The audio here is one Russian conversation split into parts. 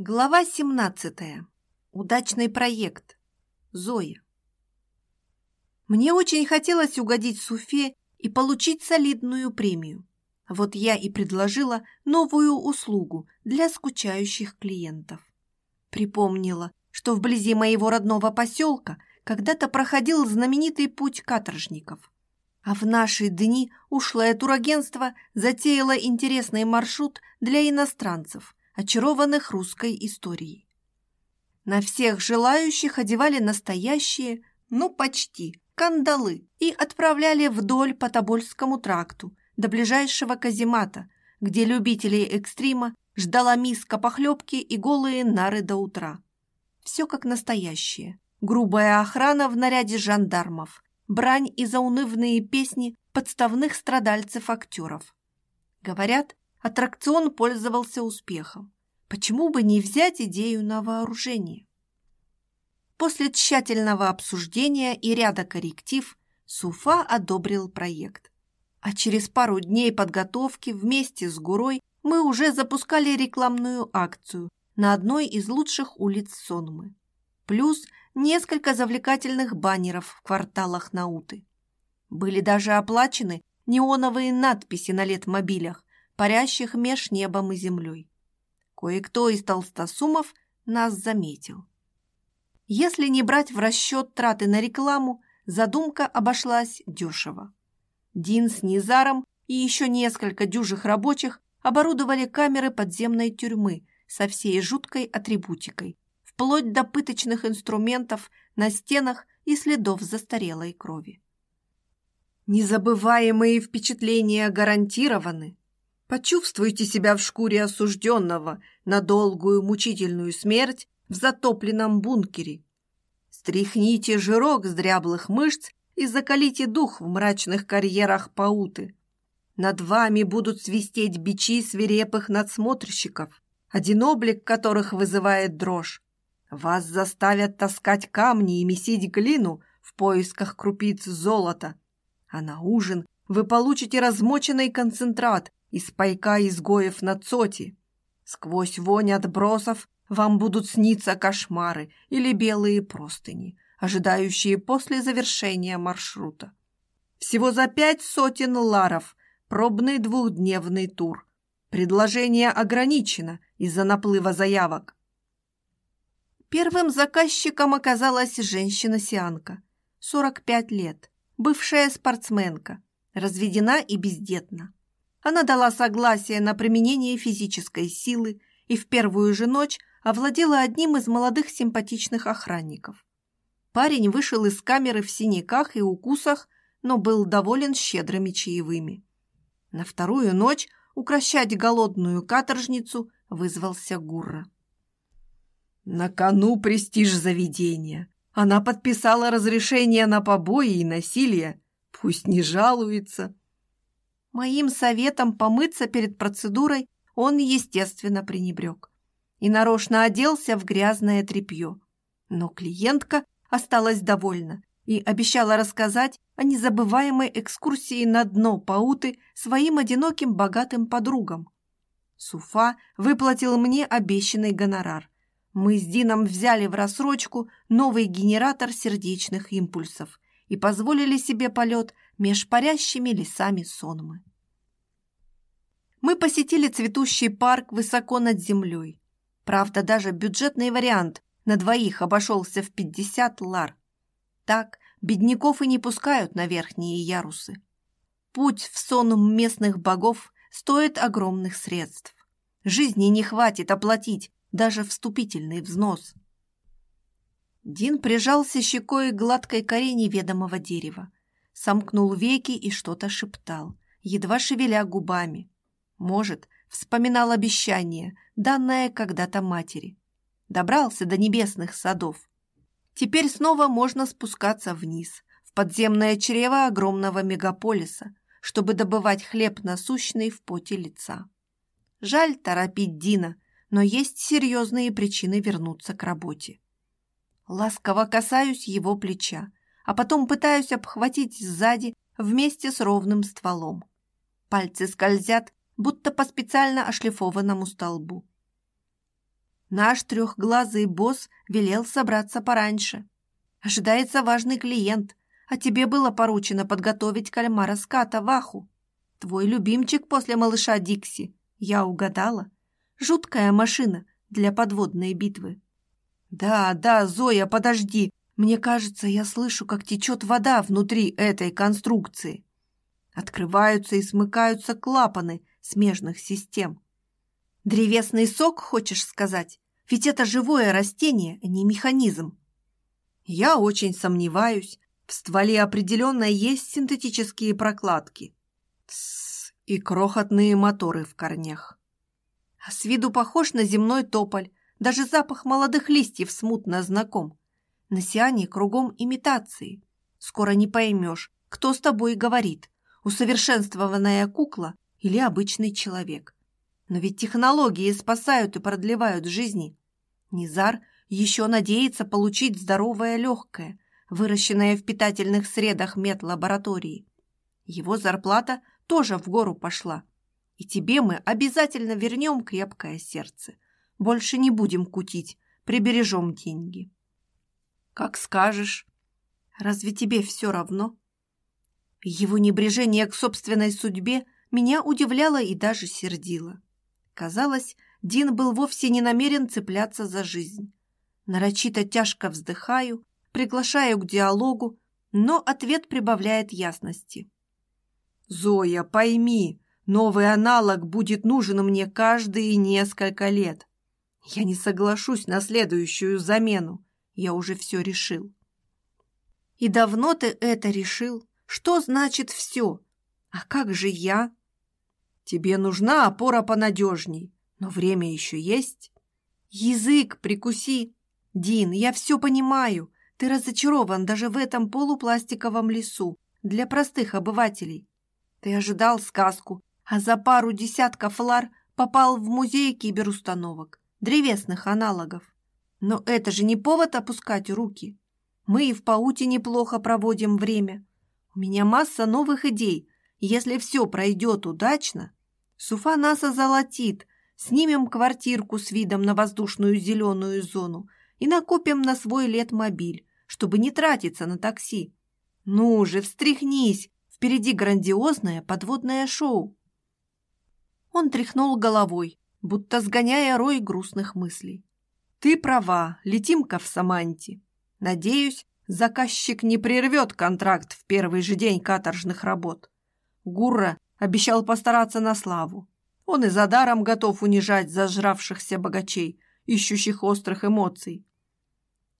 Глава 17. Удачный проект. Зоя. Мне очень хотелось угодить Суфе и получить солидную премию. Вот я и предложила новую услугу для скучающих клиентов. Припомнила, что вблизи моего родного поселка когда-то проходил знаменитый путь каторжников. А в наши дни ушлое турагентство затеяло интересный маршрут для иностранцев – очарованных русской историей. На всех желающих одевали настоящие, ну почти, кандалы и отправляли вдоль по Тобольскому тракту до ближайшего каземата, где любителей экстрима ждала миска похлебки и голые нары до утра. Все как настоящее. Грубая охрана в наряде жандармов, брань и заунывные песни подставных страдальцев-актеров. Говорят, аттракцион пользовался успехом. Почему бы не взять идею на вооружение? После тщательного обсуждения и ряда корректив Суфа одобрил проект. А через пару дней подготовки вместе с Гурой мы уже запускали рекламную акцию на одной из лучших улиц Сонмы. Плюс несколько завлекательных баннеров в кварталах Науты. Были даже оплачены неоновые надписи на летмобилях, парящих меж небом и землей. Кое-кто из толстосумов нас заметил. Если не брать в расчет траты на рекламу, задумка обошлась дешево. Дин с Низаром и еще несколько дюжих рабочих оборудовали камеры подземной тюрьмы со всей жуткой атрибутикой, вплоть до пыточных инструментов на стенах и следов застарелой крови. Незабываемые впечатления гарантированы. Почувствуйте себя в шкуре осужденного на долгую мучительную смерть в затопленном бункере. Стряхните жирок с дряблых мышц и закалите дух в мрачных карьерах пауты. Над вами будут свистеть бичи свирепых надсмотрщиков, один облик которых вызывает дрожь. Вас заставят таскать камни и месить глину в поисках крупиц золота. А на ужин вы получите размоченный концентрат из пайка изгоев на цоте. Сквозь вонь отбросов вам будут сниться кошмары или белые простыни, ожидающие после завершения маршрута. Всего за пять сотен ларов пробный двухдневный тур. Предложение ограничено из-за наплыва заявок. Первым заказчиком оказалась женщина-сианка, 45 лет, бывшая спортсменка, разведена и бездетна. Она дала согласие на применение физической силы и в первую же ночь овладела одним из молодых симпатичных охранников. Парень вышел из камеры в синяках и укусах, но был доволен щедрыми чаевыми. На вторую ночь укращать голодную каторжницу вызвался Гурра. На кону престиж заведения. Она подписала разрешение на побои и насилие. Пусть не жалуется. Моим советом помыться перед процедурой он, естественно, пренебрег и нарочно оделся в грязное тряпье. Но клиентка осталась довольна и обещала рассказать о незабываемой экскурсии на дно Пауты своим одиноким богатым подругам. Суфа выплатил мне обещанный гонорар. Мы с Дином взяли в рассрочку новый генератор сердечных импульсов и позволили себе полет меж парящими лесами Сонмы. Мы посетили цветущий парк высоко над землей. Правда, даже бюджетный вариант на двоих обошелся в 50 лар. Так бедняков и не пускают на верхние ярусы. Путь в сон местных богов стоит огромных средств. Жизни не хватит оплатить даже вступительный взнос. Дин прижался щекой к гладкой коре неведомого дерева сомкнул веки и что-то шептал, едва шевеля губами. Может, вспоминал обещание, данное когда-то матери. Добрался до небесных садов. Теперь снова можно спускаться вниз, в подземное чрево огромного мегаполиса, чтобы добывать хлеб насущный в поте лица. Жаль торопить Дина, но есть серьезные причины вернуться к работе. Ласково касаюсь его плеча, а потом пытаюсь обхватить сзади вместе с ровным стволом. Пальцы скользят, будто по специально ошлифованному столбу. Наш трехглазый босс велел собраться пораньше. Ожидается важный клиент, а тебе было поручено подготовить кальмара ската Ваху. Твой любимчик после малыша Дикси. Я угадала. Жуткая машина для подводной битвы. Да, да, Зоя, подожди. Мне кажется, я слышу, как течет вода внутри этой конструкции. Открываются и смыкаются клапаны смежных систем. Древесный сок, хочешь сказать? Ведь это живое растение, а не механизм. Я очень сомневаюсь. В стволе определенно есть синтетические прокладки. Тссс, и крохотные моторы в корнях. А с виду похож на земной тополь. Даже запах молодых листьев смутно знаком. На Сиане кругом имитации. Скоро не поймешь, кто с тобой говорит. Усовершенствованная кукла или обычный человек. Но ведь технологии спасают и продлевают жизни. Низар еще надеется получить здоровое легкое, выращенное в питательных средах медлаборатории. Его зарплата тоже в гору пошла. И тебе мы обязательно вернем крепкое сердце. Больше не будем кутить, прибережем деньги. Как скажешь. Разве тебе все равно? Его небрежение к собственной судьбе меня удивляло и даже сердило. Казалось, Дин был вовсе не намерен цепляться за жизнь. Нарочито тяжко вздыхаю, приглашаю к диалогу, но ответ прибавляет ясности. «Зоя, пойми, новый аналог будет нужен мне каждые несколько лет. Я не соглашусь на следующую замену. Я уже все решил». «И давно ты это решил? Что значит все? А как же я?» Тебе нужна опора понадежней, но время еще есть. Язык прикуси. Дин, я все понимаю. Ты разочарован даже в этом полупластиковом лесу для простых обывателей. Ты ожидал сказку, а за пару десятков лар попал в музей киберустановок, древесных аналогов. Но это же не повод опускать руки. Мы и в паутине плохо проводим время. У меня масса новых идей. Если все пройдет удачно, Суфа нас озолотит, снимем квартирку с видом на воздушную зеленую зону и накопим на свой летмобиль, чтобы не тратиться на такси. Ну же, встряхнись, впереди грандиозное подводное шоу. Он тряхнул головой, будто сгоняя рой грустных мыслей. Ты права, летим-ка в Саманте. Надеюсь, заказчик не прервет контракт в первый же день каторжных работ. Гурра Обещал постараться на славу. Он и за даром готов унижать зажравшихся богачей, ищущих острых эмоций.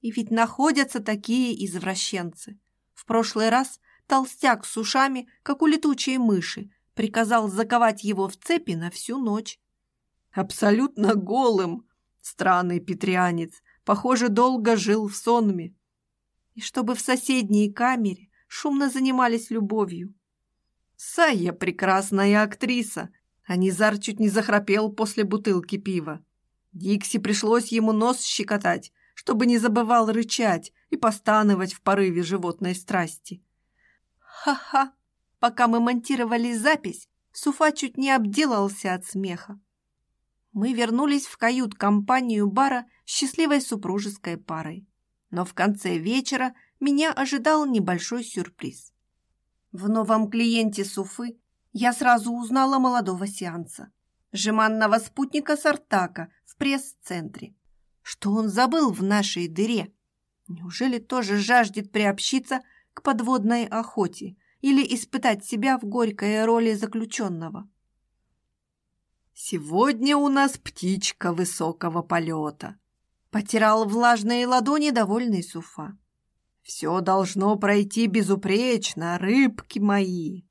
И ведь находятся такие извращенцы. В прошлый раз толстяк с ушами, как у летучей мыши, приказал заковать его в цепи на всю ночь. Абсолютно голым, странный петрянец, похоже, долго жил в сонме. И чтобы в соседней камере шумно занимались любовью. Сая прекрасная актриса, а Низар чуть не захрапел после бутылки пива. Дикси пришлось ему нос щекотать, чтобы не забывал рычать и постановать в порыве животной страсти. Ха-ха! Пока мы монтировали запись, Суфа чуть не обделался от смеха. Мы вернулись в кают-компанию бара счастливой супружеской парой. Но в конце вечера меня ожидал небольшой сюрприз. В новом клиенте Суфы я сразу узнала молодого сеанса, жеманного спутника Сартака в пресс-центре. Что он забыл в нашей дыре? Неужели тоже жаждет приобщиться к подводной охоте или испытать себя в горькой роли заключенного? «Сегодня у нас птичка высокого полета», — потирал влажные ладони довольный Суфа. Все должно пройти безупречно, рыбки мои.